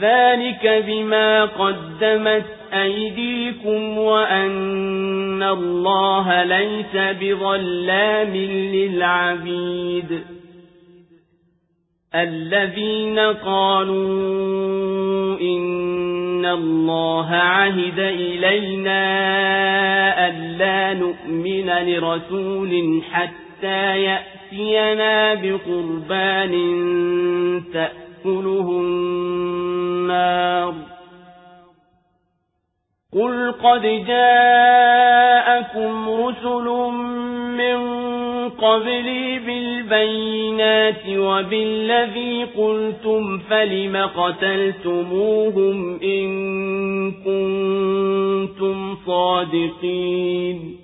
ذلك بما قدمت أيديكم وأن الله ليس بظلام للعبيد الذين قالوا إن الله عهد إلينا ألا نؤمن لرسول حتى يأتينا بقربان تأكله النار قل قد جاءكم رسل من قبلي بالبينات وبالذي قلتم فلم قتلتموهم إن كنتم صادقين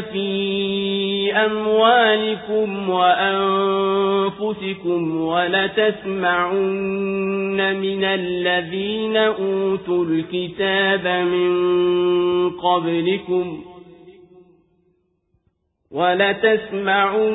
في أموالكم وأنفسكم ولتسمعن من الذين أوتوا الكتاب من قبلكم ولتسمعن